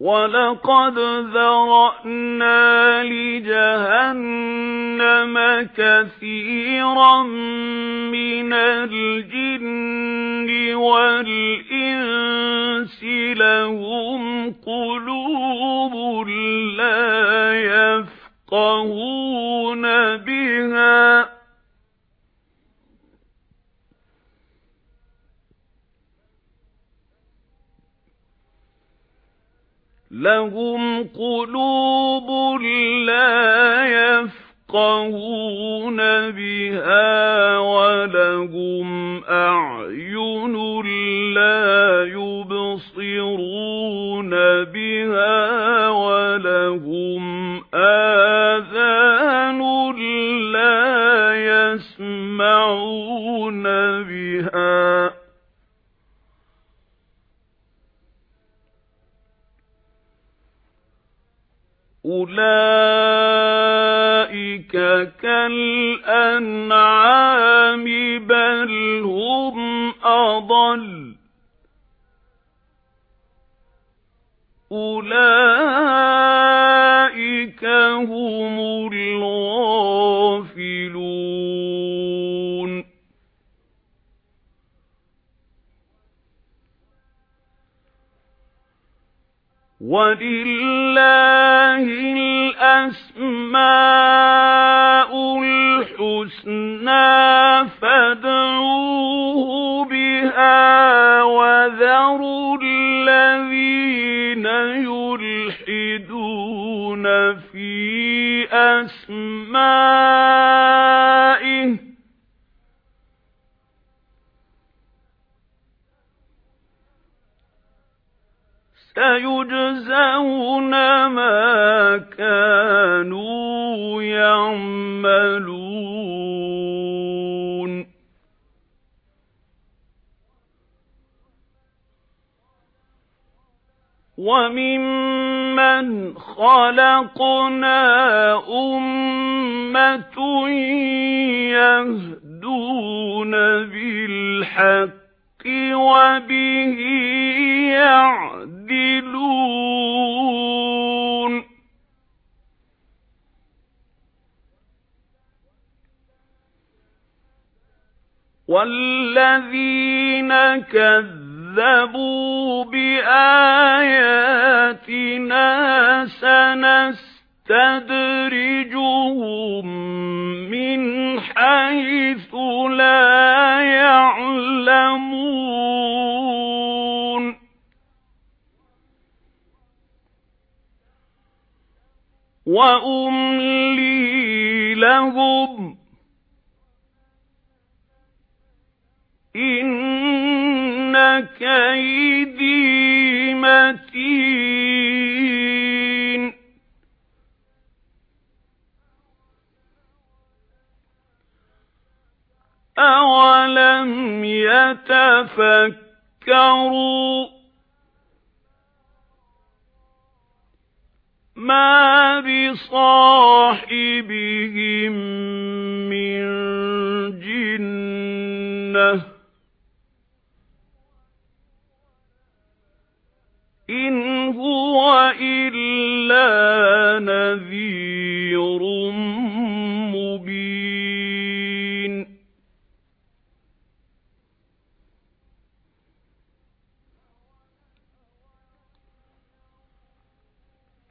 وَلَقَدْ ذَرَأْنَا لِجَهَنَّمَ كَثِيرًا مِنَ الْجِنِّ وَالْإِنسِ لَهُمْ قُلُوبٌ لَّا يَفْقَهُونَ بِهَا لَهُمْ قُلُوبٌ لَّا يَفْقَهُونَ بِهَا أُولَئِكَ كَالْأَنْعَامِ بَلْ هُمْ أَضَلُّ وَلِلَّهِ الْأَسْمَاءُ الْحُسْنَى فَادْعُوهُ بِهَا وَذَرُوا الَّذِينَ يُلْحِدُونَ فِي أَسْمَائِهِ سَيُجْزَوْنَ مَا كَانُوا يَعْمَلُونَ. وَمِمَّنْ خَلَقْنَا أُمَّةٌ يَهْدُونَ بِالْحَقِّ وَبِهِ يَعْدِلُونَ وَالَّذِينَ كَذَّبُوا بِآيَاتِنَا سَنَسْتَدْرِجُهُم مِّنْ حَيْثُ لَا وَأُمْلِي لَهُمْ إِنَّ كَيْدِي مَتِينٌ أَوَلَمْ يَتَفَكَّرُوا مَا بِصَاحِبِهِم مِّن جِنَّةٍ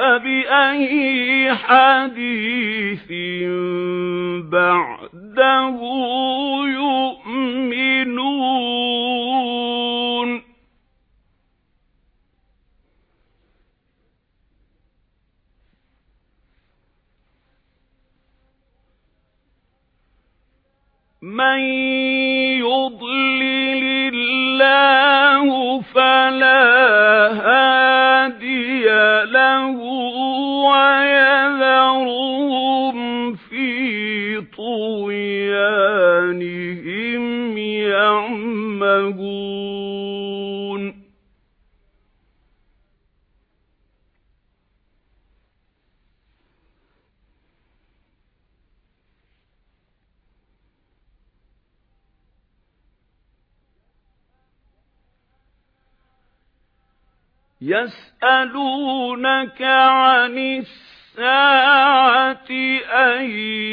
فَبِأَيِّ حَدِيثٍ بَعْدَهُ يُؤْمِنُونَ؟ مَن يُضْلِلِ اللَّهُ فَلَا يَسْأَلُونَكَ عَنِ السَّاعَةِ أَيَّانَ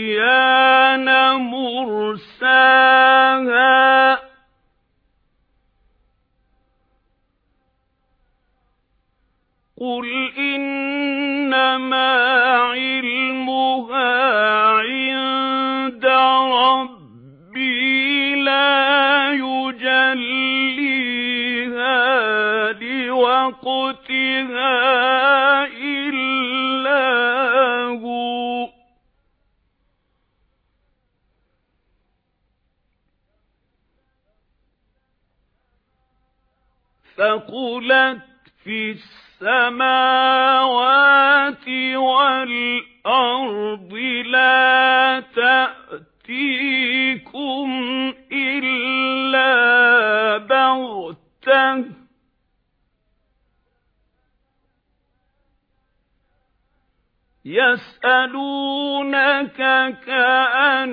ثَقُلَتْ فِي السَّمَاوَاتِ وَالْأَرْضِ لَا تَأْتِيكُمْ إِلَّا بَغْتَةً. يَسْأَلُونَكَ كَأَنَّكَ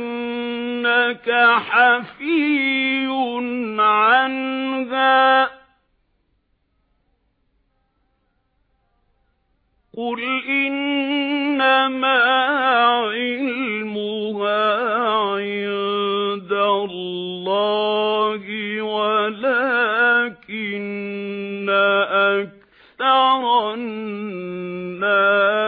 حَفِيٌّ عَنْهَا. قُلْ إِنَّمَا عِلْمُهَا عِندَ اللَّهِ وَلَكِنَّ أَكْثَرَ النَّاسِ